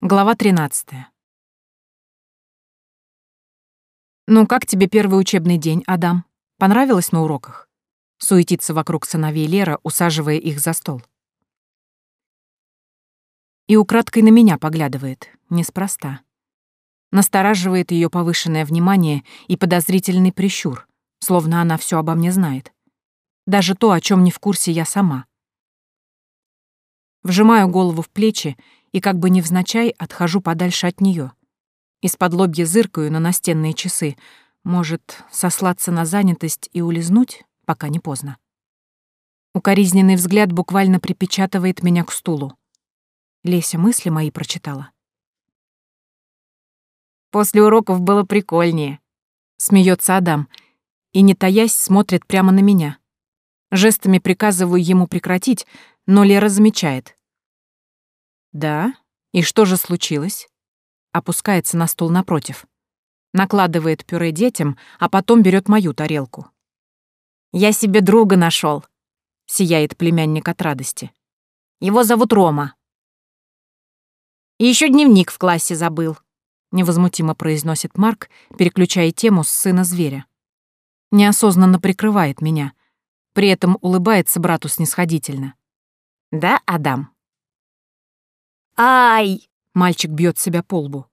Глава 13. «Ну, как тебе первый учебный день, Адам? Понравилось на уроках?» Суетится вокруг сыновей Лера, усаживая их за стол. И украдкой на меня поглядывает, неспроста. Настораживает ее повышенное внимание и подозрительный прищур, словно она все обо мне знает. Даже то, о чем не в курсе я сама. Вжимаю голову в плечи и как бы невзначай отхожу подальше от нее. Из-под лобья зыркаю на настенные часы. Может, сослаться на занятость и улизнуть, пока не поздно. Укоризненный взгляд буквально припечатывает меня к стулу. Леся мысли мои прочитала. «После уроков было прикольнее», — смеется Адам, и, не таясь, смотрит прямо на меня. Жестами приказываю ему прекратить, но Лера замечает. «Да? И что же случилось?» Опускается на стул напротив. Накладывает пюре детям, а потом берет мою тарелку. «Я себе друга нашел, сияет племянник от радости. «Его зовут Рома». «И еще дневник в классе забыл», — невозмутимо произносит Марк, переключая тему с сына зверя. Неосознанно прикрывает меня, при этом улыбается брату снисходительно. «Да, Адам?» «Ай!» — мальчик бьет себя по лбу.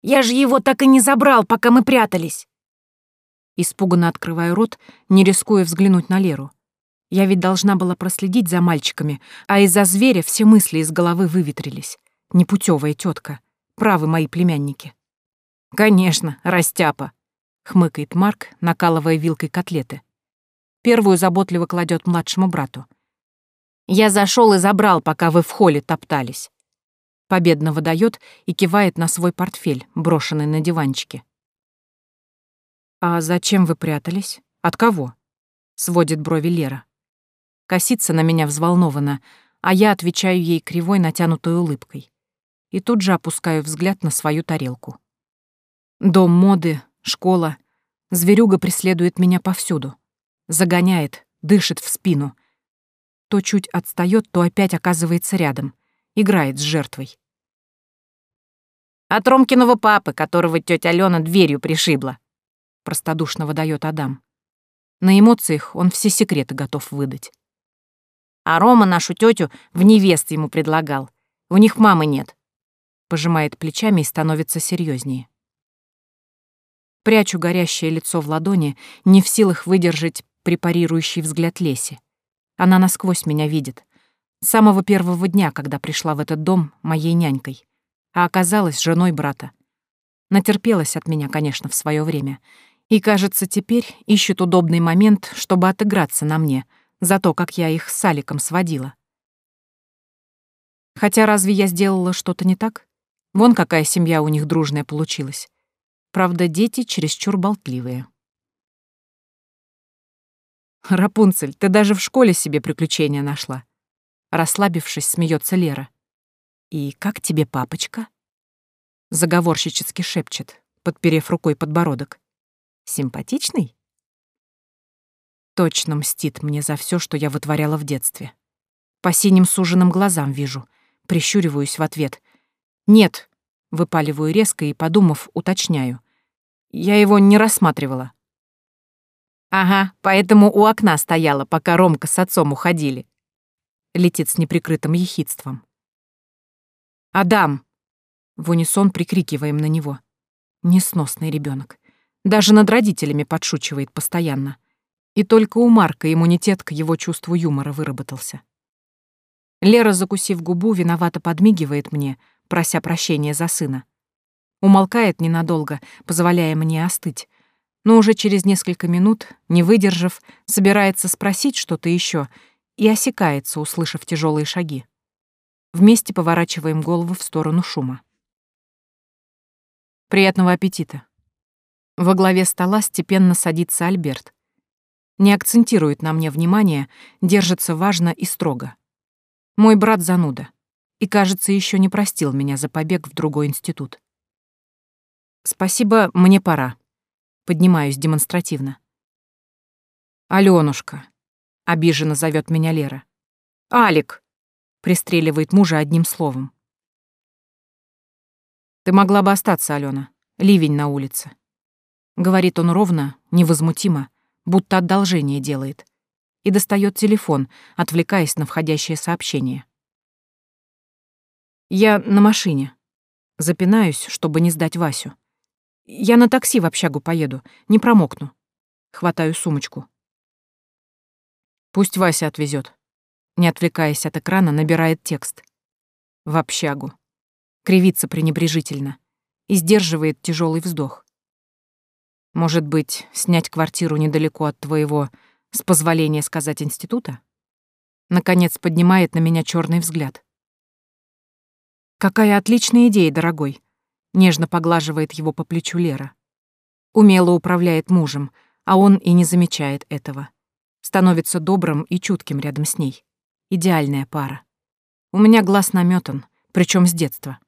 «Я же его так и не забрал, пока мы прятались!» Испуганно открываю рот, не рискуя взглянуть на Леру. Я ведь должна была проследить за мальчиками, а из-за зверя все мысли из головы выветрились. Непутевая тетка. Правы мои племянники. «Конечно, растяпа!» — хмыкает Марк, накалывая вилкой котлеты. Первую заботливо кладет младшему брату. «Я зашел и забрал, пока вы в холле топтались победно выдает и кивает на свой портфель, брошенный на диванчике. «А зачем вы прятались? От кого?» — сводит брови Лера. Косится на меня взволнованно, а я отвечаю ей кривой натянутой улыбкой. И тут же опускаю взгляд на свою тарелку. Дом моды, школа. Зверюга преследует меня повсюду. Загоняет, дышит в спину. То чуть отстает, то опять оказывается рядом. Играет с жертвой. От Ромкиного папы, которого тетя Алена дверью пришибла. Простодушно выдает Адам. На эмоциях он все секреты готов выдать. А Рома нашу тетю в невесты ему предлагал. У них мамы нет. Пожимает плечами и становится серьезнее. Прячу горящее лицо в ладони, не в силах выдержать препарирующий взгляд Леси. Она насквозь меня видит. С самого первого дня, когда пришла в этот дом моей нянькой а оказалась женой брата. Натерпелась от меня, конечно, в свое время. И, кажется, теперь ищет удобный момент, чтобы отыграться на мне за то, как я их с Аликом сводила. Хотя разве я сделала что-то не так? Вон какая семья у них дружная получилась. Правда, дети чересчур болтливые. «Рапунцель, ты даже в школе себе приключения нашла». Расслабившись, смеется Лера. «И как тебе папочка?» Заговорщически шепчет, подперев рукой подбородок. «Симпатичный?» Точно мстит мне за все, что я вытворяла в детстве. По синим суженным глазам вижу, прищуриваюсь в ответ. «Нет», — выпаливаю резко и, подумав, уточняю. «Я его не рассматривала». «Ага, поэтому у окна стояла, пока Ромка с отцом уходили», — летит с неприкрытым ехидством. «Адам!» В унисон прикрикиваем на него. Несносный ребенок. Даже над родителями подшучивает постоянно. И только у Марка иммунитет к его чувству юмора выработался. Лера, закусив губу, виновато подмигивает мне, прося прощения за сына. Умолкает ненадолго, позволяя мне остыть, но уже через несколько минут, не выдержав, собирается спросить что-то еще и осекается, услышав тяжелые шаги. Вместе поворачиваем голову в сторону шума. Приятного аппетита. Во главе стола степенно садится Альберт. Не акцентирует на мне внимание, держится важно и строго. Мой брат зануда. И, кажется, еще не простил меня за побег в другой институт. Спасибо, мне пора. Поднимаюсь демонстративно. Алёнушка. Обиженно зовет меня Лера. Алик пристреливает мужа одним словом. Ты могла бы остаться, Алена. Ливень на улице. Говорит он ровно, невозмутимо, будто одолжение делает. И достает телефон, отвлекаясь на входящее сообщение. Я на машине. Запинаюсь, чтобы не сдать Васю. Я на такси в общагу поеду, не промокну. Хватаю сумочку. Пусть Вася отвезет. Не отвлекаясь от экрана, набирает текст. В общагу кривится пренебрежительно и сдерживает тяжелый вздох. Может быть, снять квартиру недалеко от твоего, с позволения сказать, института? Наконец поднимает на меня черный взгляд. Какая отличная идея, дорогой. Нежно поглаживает его по плечу Лера. Умело управляет мужем, а он и не замечает этого. Становится добрым и чутким рядом с ней. Идеальная пара. У меня глаз наметан, причем с детства.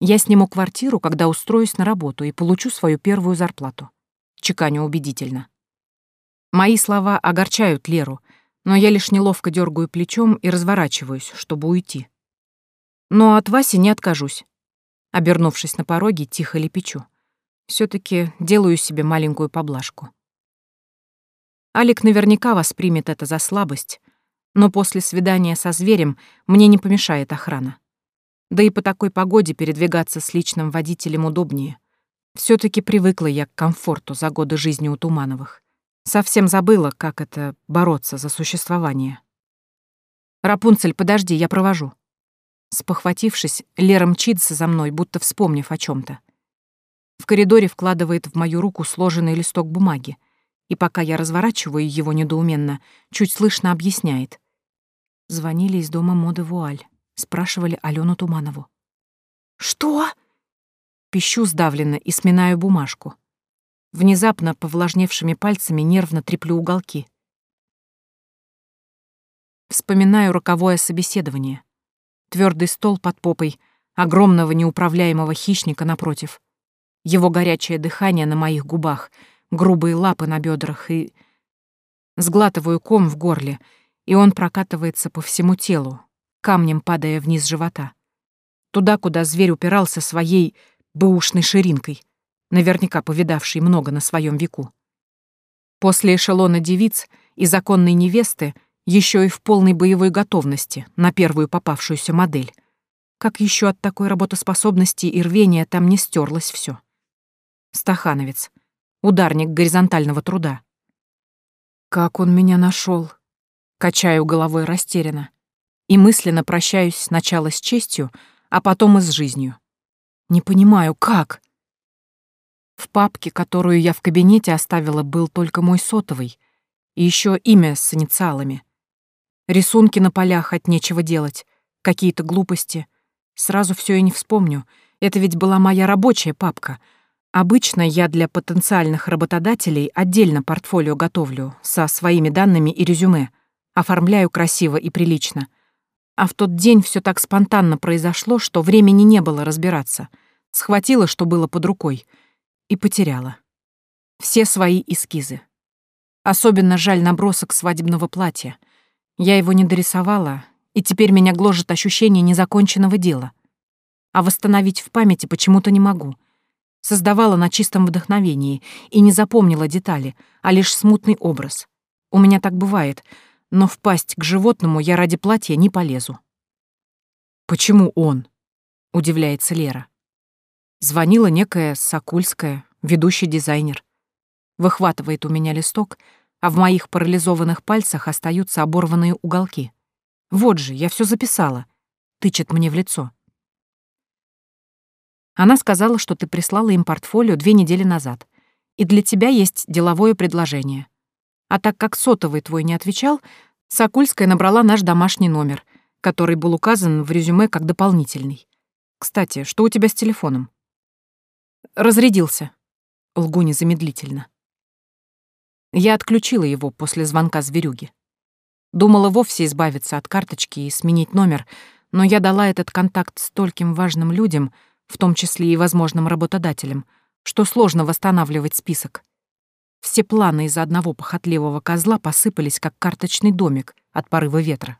Я сниму квартиру, когда устроюсь на работу и получу свою первую зарплату. Чеканю убедительно. Мои слова огорчают Леру, но я лишь неловко дергаю плечом и разворачиваюсь, чтобы уйти. Но от Васи не откажусь. Обернувшись на пороге, тихо лепечу. все таки делаю себе маленькую поблажку. Алик наверняка воспримет это за слабость, но после свидания со зверем мне не помешает охрана. Да и по такой погоде передвигаться с личным водителем удобнее. все таки привыкла я к комфорту за годы жизни у Тумановых. Совсем забыла, как это — бороться за существование. «Рапунцель, подожди, я провожу». Спохватившись, Лера мчится за мной, будто вспомнив о чем то В коридоре вкладывает в мою руку сложенный листок бумаги, и пока я разворачиваю его недоуменно, чуть слышно объясняет. Звонили из дома моды Вуаль спрашивали Алену Туманову. «Что?» Пищу сдавленно и сминаю бумажку. Внезапно повлажневшими пальцами нервно треплю уголки. Вспоминаю роковое собеседование. Твердый стол под попой, огромного неуправляемого хищника напротив. Его горячее дыхание на моих губах, грубые лапы на бедрах и... Сглатываю ком в горле, и он прокатывается по всему телу, камнем падая вниз живота. Туда, куда зверь упирался своей бэушной ширинкой, наверняка повидавшей много на своем веку. После эшелона девиц и законной невесты еще и в полной боевой готовности на первую попавшуюся модель. Как еще от такой работоспособности и рвения там не стерлось все. Стахановец, ударник горизонтального труда. Как он меня нашел? Качаю головой растерянно и мысленно прощаюсь сначала с честью, а потом и с жизнью. Не понимаю, как? В папке, которую я в кабинете оставила, был только мой сотовый и еще имя с инициалами. Рисунки на полях от нечего делать, какие-то глупости. Сразу все и не вспомню. Это ведь была моя рабочая папка. Обычно я для потенциальных работодателей отдельно портфолио готовлю со своими данными и резюме. Оформляю красиво и прилично — а в тот день все так спонтанно произошло, что времени не было разбираться. Схватила, что было под рукой, и потеряла. Все свои эскизы. Особенно жаль набросок свадебного платья. Я его не дорисовала, и теперь меня гложет ощущение незаконченного дела. А восстановить в памяти почему-то не могу. Создавала на чистом вдохновении и не запомнила детали, а лишь смутный образ. У меня так бывает — но в пасть к животному я ради платья не полезу. «Почему он?» — удивляется Лера. Звонила некая Сокульская, ведущий дизайнер. Выхватывает у меня листок, а в моих парализованных пальцах остаются оборванные уголки. «Вот же, я все записала», — тычет мне в лицо. Она сказала, что ты прислала им портфолио две недели назад, и для тебя есть деловое предложение. А так как сотовый твой не отвечал, Сокульская набрала наш домашний номер, который был указан в резюме как дополнительный. Кстати, что у тебя с телефоном? Разрядился. Лгу незамедлительно. Я отключила его после звонка зверюги. Думала вовсе избавиться от карточки и сменить номер, но я дала этот контакт стольким важным людям, в том числе и возможным работодателям, что сложно восстанавливать список. Все планы из-за одного похотливого козла посыпались, как карточный домик от порыва ветра.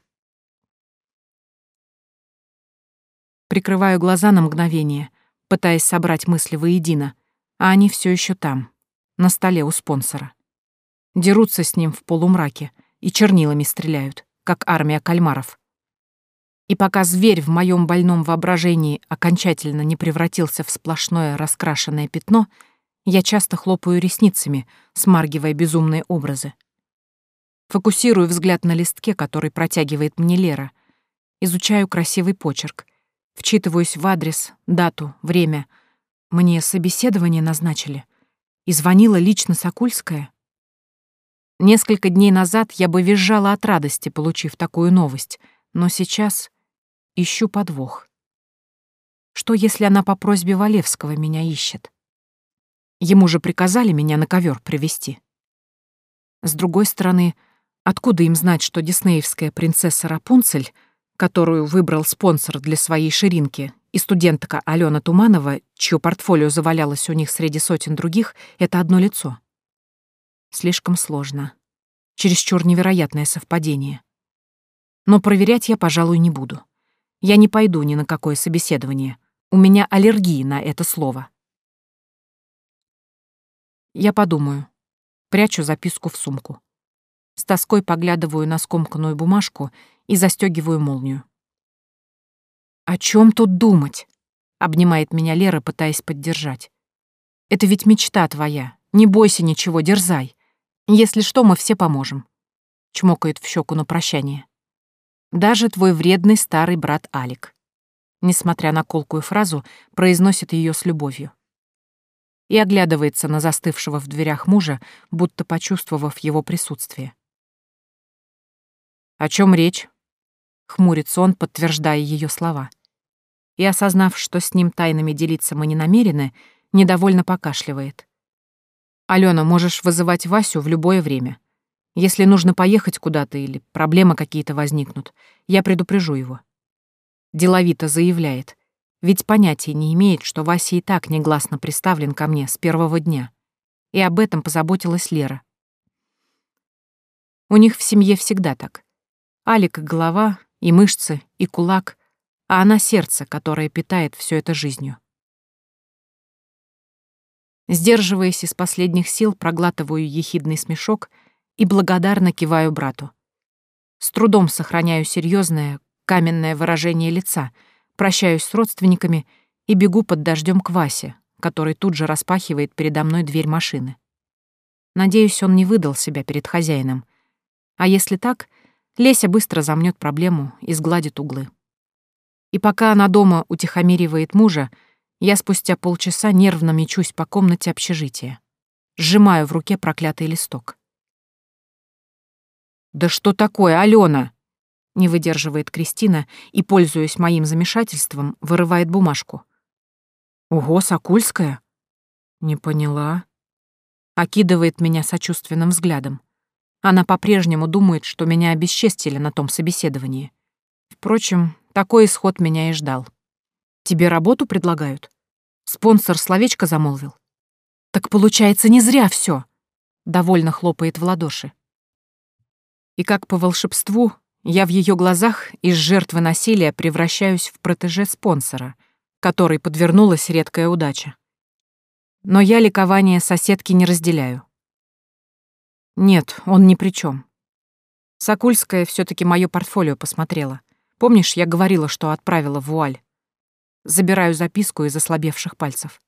Прикрываю глаза на мгновение, пытаясь собрать мысли воедино, а они все еще там, на столе у спонсора. Дерутся с ним в полумраке и чернилами стреляют, как армия кальмаров. И пока зверь в моем больном воображении окончательно не превратился в сплошное раскрашенное пятно, я часто хлопаю ресницами, смаргивая безумные образы. Фокусирую взгляд на листке, который протягивает мне Лера. Изучаю красивый почерк. Вчитываюсь в адрес, дату, время. Мне собеседование назначили. И звонила лично Сокульская. Несколько дней назад я бы визжала от радости, получив такую новость, но сейчас ищу подвох. Что, если она по просьбе Валевского меня ищет? Ему же приказали меня на ковер привести. С другой стороны, откуда им знать, что диснеевская принцесса Рапунцель, которую выбрал спонсор для своей ширинки, и студентка Алена Туманова, чье портфолио завалялось у них среди сотен других, это одно лицо? Слишком сложно. Чересчур невероятное совпадение. Но проверять я, пожалуй, не буду. Я не пойду ни на какое собеседование. У меня аллергия на это слово. Я подумаю. Прячу записку в сумку. С тоской поглядываю на скомканную бумажку и застегиваю молнию. «О чем тут думать?» — обнимает меня Лера, пытаясь поддержать. «Это ведь мечта твоя. Не бойся ничего, дерзай. Если что, мы все поможем», — чмокает в щеку на прощание. Даже твой вредный старый брат Алик. Несмотря на колкую фразу, произносит ее с любовью. И оглядывается на застывшего в дверях мужа, будто почувствовав его присутствие. «О чем речь?» — хмурится он, подтверждая ее слова. И, осознав, что с ним тайнами делиться мы не намерены, недовольно покашливает. «Алена, можешь вызывать Васю в любое время. Если нужно поехать куда-то или проблемы какие-то возникнут, я предупрежу его. Деловито заявляет, ведь понятия не имеет, что Вася и так негласно приставлен ко мне с первого дня. И об этом позаботилась Лера. У них в семье всегда так. Алик — голова, и мышцы, и кулак, а она — сердце, которое питает все это жизнью. Сдерживаясь из последних сил, проглатываю ехидный смешок — и благодарно киваю брату. С трудом сохраняю серьезное, каменное выражение лица, прощаюсь с родственниками и бегу под дождем к Васе, который тут же распахивает передо мной дверь машины. Надеюсь, он не выдал себя перед хозяином. А если так, Леся быстро замнет проблему и сгладит углы. И пока она дома утихомиривает мужа, я спустя полчаса нервно мечусь по комнате общежития. Сжимаю в руке проклятый листок. «Да что такое, Алена?» Не выдерживает Кристина и, пользуясь моим замешательством, вырывает бумажку. «Ого, Сокульская?» «Не поняла». Окидывает меня сочувственным взглядом. Она по-прежнему думает, что меня обесчестили на том собеседовании. Впрочем, такой исход меня и ждал. «Тебе работу предлагают?» Спонсор словечко замолвил. «Так получается, не зря все. довольно хлопает в ладоши и как по волшебству я в ее глазах из жертвы насилия превращаюсь в протеже спонсора, которой подвернулась редкая удача. Но я ликование соседки не разделяю. Нет, он ни при чем. Сокульская все таки мое портфолио посмотрела. Помнишь, я говорила, что отправила вуаль? Забираю записку из ослабевших пальцев.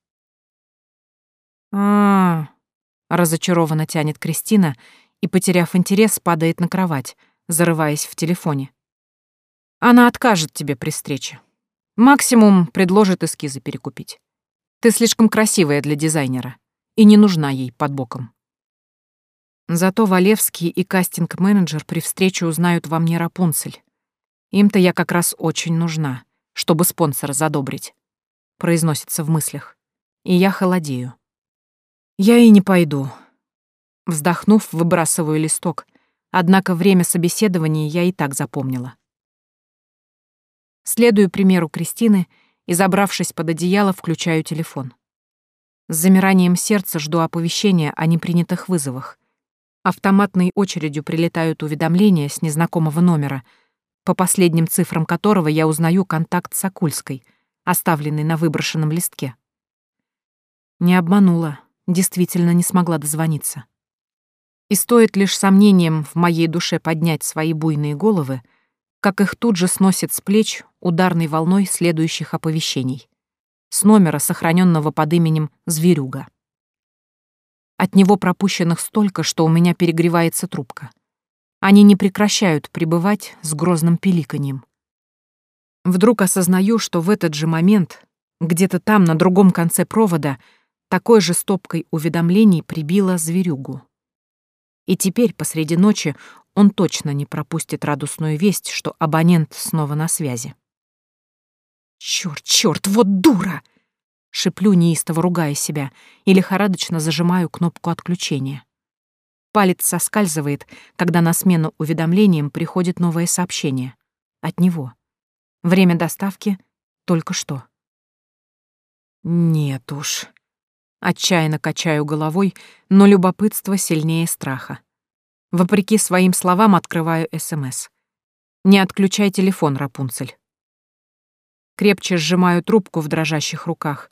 а, -а, -а разочарованно тянет Кристина и, потеряв интерес, падает на кровать, зарываясь в телефоне. Она откажет тебе при встрече. Максимум предложит эскизы перекупить. Ты слишком красивая для дизайнера и не нужна ей под боком. Зато Валевский и кастинг-менеджер при встрече узнают во мне Рапунцель. Им-то я как раз очень нужна, чтобы спонсора задобрить. Произносится в мыслях. И я холодею. Я и не пойду, Вздохнув, выбрасываю листок. Однако время собеседования я и так запомнила. Следую примеру Кристины и, забравшись под одеяло, включаю телефон. С замиранием сердца жду оповещения о непринятых вызовах. Автоматной очередью прилетают уведомления с незнакомого номера, по последним цифрам которого я узнаю контакт с Акульской — оставленный на выброшенном листке. Не обманула, действительно не смогла дозвониться. И стоит лишь сомнением в моей душе поднять свои буйные головы, как их тут же сносит с плеч ударной волной следующих оповещений. С номера, сохраненного под именем Зверюга. От него пропущенных столько, что у меня перегревается трубка. Они не прекращают пребывать с грозным пиликаньем. Вдруг осознаю, что в этот же момент, где-то там, на другом конце провода, такой же стопкой уведомлений прибила зверюгу. И теперь, посреди ночи, он точно не пропустит радостную весть, что абонент снова на связи. «Чёрт, чёрт, вот дура!» Шиплю, неистово ругая себя, и лихорадочно зажимаю кнопку отключения. Палец соскальзывает, когда на смену уведомлениям приходит новое сообщение. От него. Время доставки — только что. Нет уж. Отчаянно качаю головой, но любопытство сильнее страха. Вопреки своим словам открываю СМС. «Не отключай телефон, Рапунцель». Крепче сжимаю трубку в дрожащих руках.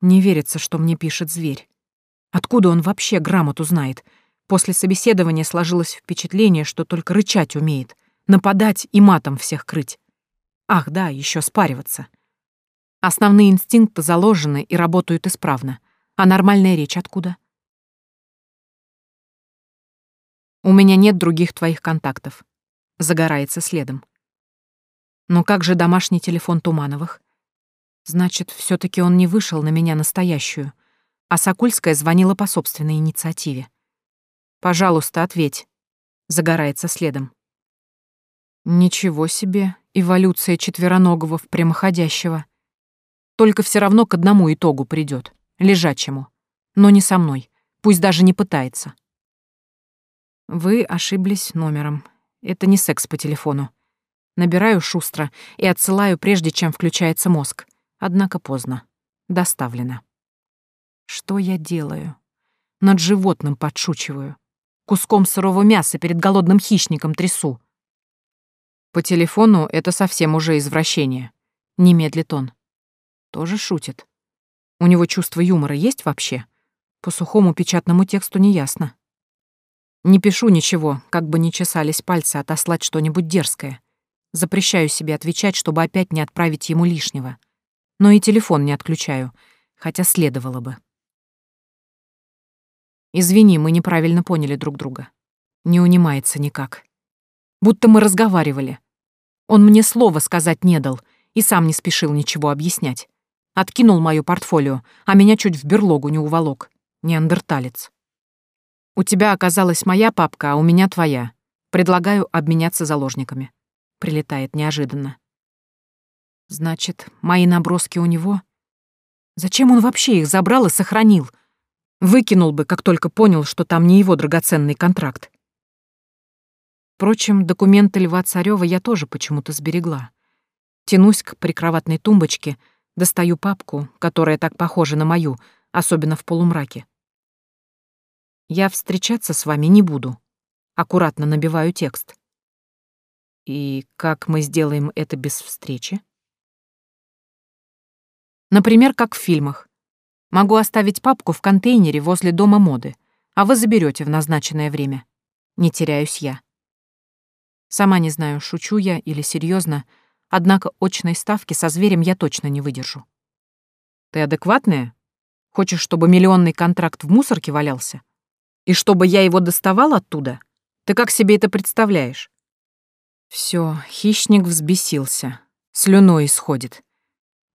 Не верится, что мне пишет зверь. Откуда он вообще грамоту знает? После собеседования сложилось впечатление, что только рычать умеет, нападать и матом всех крыть. Ах, да, еще спариваться. Основные инстинкты заложены и работают исправно. А нормальная речь откуда? У меня нет других твоих контактов. Загорается следом. Но как же домашний телефон Тумановых? Значит, все таки он не вышел на меня настоящую, а Сокульская звонила по собственной инициативе. «Пожалуйста, ответь», — загорается следом. Ничего себе, эволюция четвероногого в прямоходящего. Только все равно к одному итогу придет, лежачему. Но не со мной, пусть даже не пытается. Вы ошиблись номером. Это не секс по телефону. Набираю шустро и отсылаю, прежде чем включается мозг. Однако поздно. Доставлено. Что я делаю? Над животным подшучиваю. Куском сырого мяса перед голодным хищником трясу. По телефону это совсем уже извращение. Не он. Тоже шутит. У него чувство юмора есть вообще? По сухому печатному тексту не ясно. Не пишу ничего, как бы ни чесались пальцы отослать что-нибудь дерзкое. Запрещаю себе отвечать, чтобы опять не отправить ему лишнего. Но и телефон не отключаю, хотя следовало бы. Извини, мы неправильно поняли друг друга. Не унимается никак будто мы разговаривали. Он мне слова сказать не дал и сам не спешил ничего объяснять. Откинул моё портфолио, а меня чуть в берлогу не уволок. Неандерталец. У тебя оказалась моя папка, а у меня твоя. Предлагаю обменяться заложниками. Прилетает неожиданно. Значит, мои наброски у него? Зачем он вообще их забрал и сохранил? Выкинул бы, как только понял, что там не его драгоценный контракт. Впрочем, документы Льва Царёва я тоже почему-то сберегла. Тянусь к прикроватной тумбочке, достаю папку, которая так похожа на мою, особенно в полумраке. Я встречаться с вами не буду. Аккуратно набиваю текст. И как мы сделаем это без встречи? Например, как в фильмах. Могу оставить папку в контейнере возле дома моды, а вы заберете в назначенное время. Не теряюсь я. Сама не знаю, шучу я или серьезно, однако очной ставки со зверем я точно не выдержу. Ты адекватная? Хочешь, чтобы миллионный контракт в мусорке валялся? И чтобы я его доставал оттуда? Ты как себе это представляешь? Все, хищник взбесился. Слюной исходит.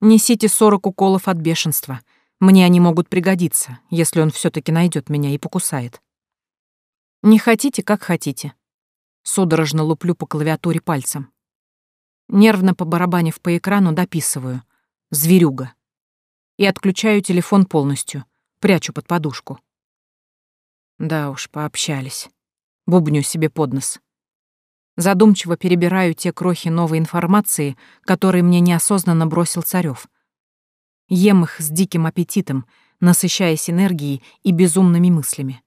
Несите сорок уколов от бешенства. Мне они могут пригодиться, если он все таки найдет меня и покусает. Не хотите, как хотите. Судорожно луплю по клавиатуре пальцем. Нервно побарабанив по экрану, дописываю. «Зверюга». И отключаю телефон полностью, прячу под подушку. Да уж, пообщались. Бубню себе под нос. Задумчиво перебираю те крохи новой информации, которые мне неосознанно бросил Царёв. Ем их с диким аппетитом, насыщаясь энергией и безумными мыслями.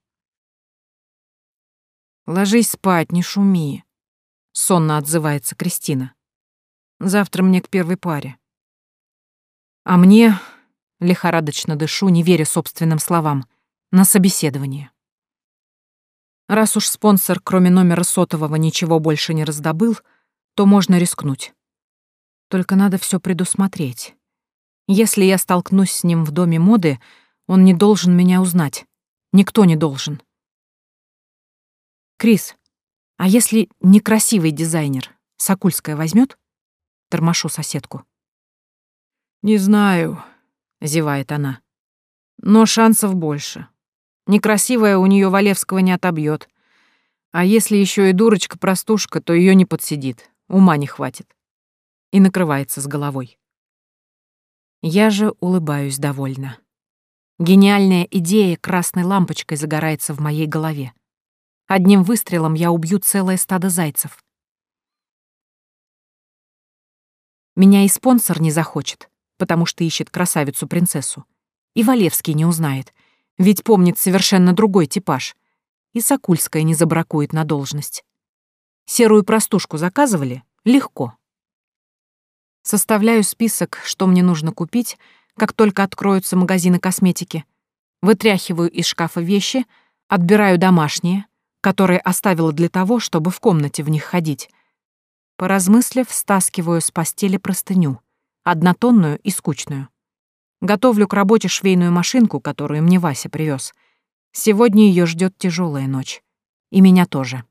«Ложись спать, не шуми», — сонно отзывается Кристина. «Завтра мне к первой паре». А мне, лихорадочно дышу, не веря собственным словам, на собеседование. Раз уж спонсор, кроме номера сотового, ничего больше не раздобыл, то можно рискнуть. Только надо все предусмотреть. Если я столкнусь с ним в доме моды, он не должен меня узнать. Никто не должен. Крис, а если некрасивый дизайнер, Сокульская возьмет? Тормошу соседку. «Не знаю», — зевает она. «Но шансов больше. Некрасивая у нее Валевского не отобьет. А если еще и дурочка-простушка, то ее не подсидит. Ума не хватит». И накрывается с головой. Я же улыбаюсь довольно. Гениальная идея красной лампочкой загорается в моей голове. Одним выстрелом я убью целое стадо зайцев. Меня и спонсор не захочет, потому что ищет красавицу-принцессу. И Валевский не узнает, ведь помнит совершенно другой типаж. И Сокульская не забракует на должность. Серую простушку заказывали? Легко. Составляю список, что мне нужно купить, как только откроются магазины косметики. Вытряхиваю из шкафа вещи, отбираю домашние, которые оставила для того, чтобы в комнате в них ходить. Поразмыслив, стаскиваю с постели простыню, однотонную и скучную. Готовлю к работе швейную машинку, которую мне Вася привез. Сегодня ее ждет тяжелая ночь. И меня тоже.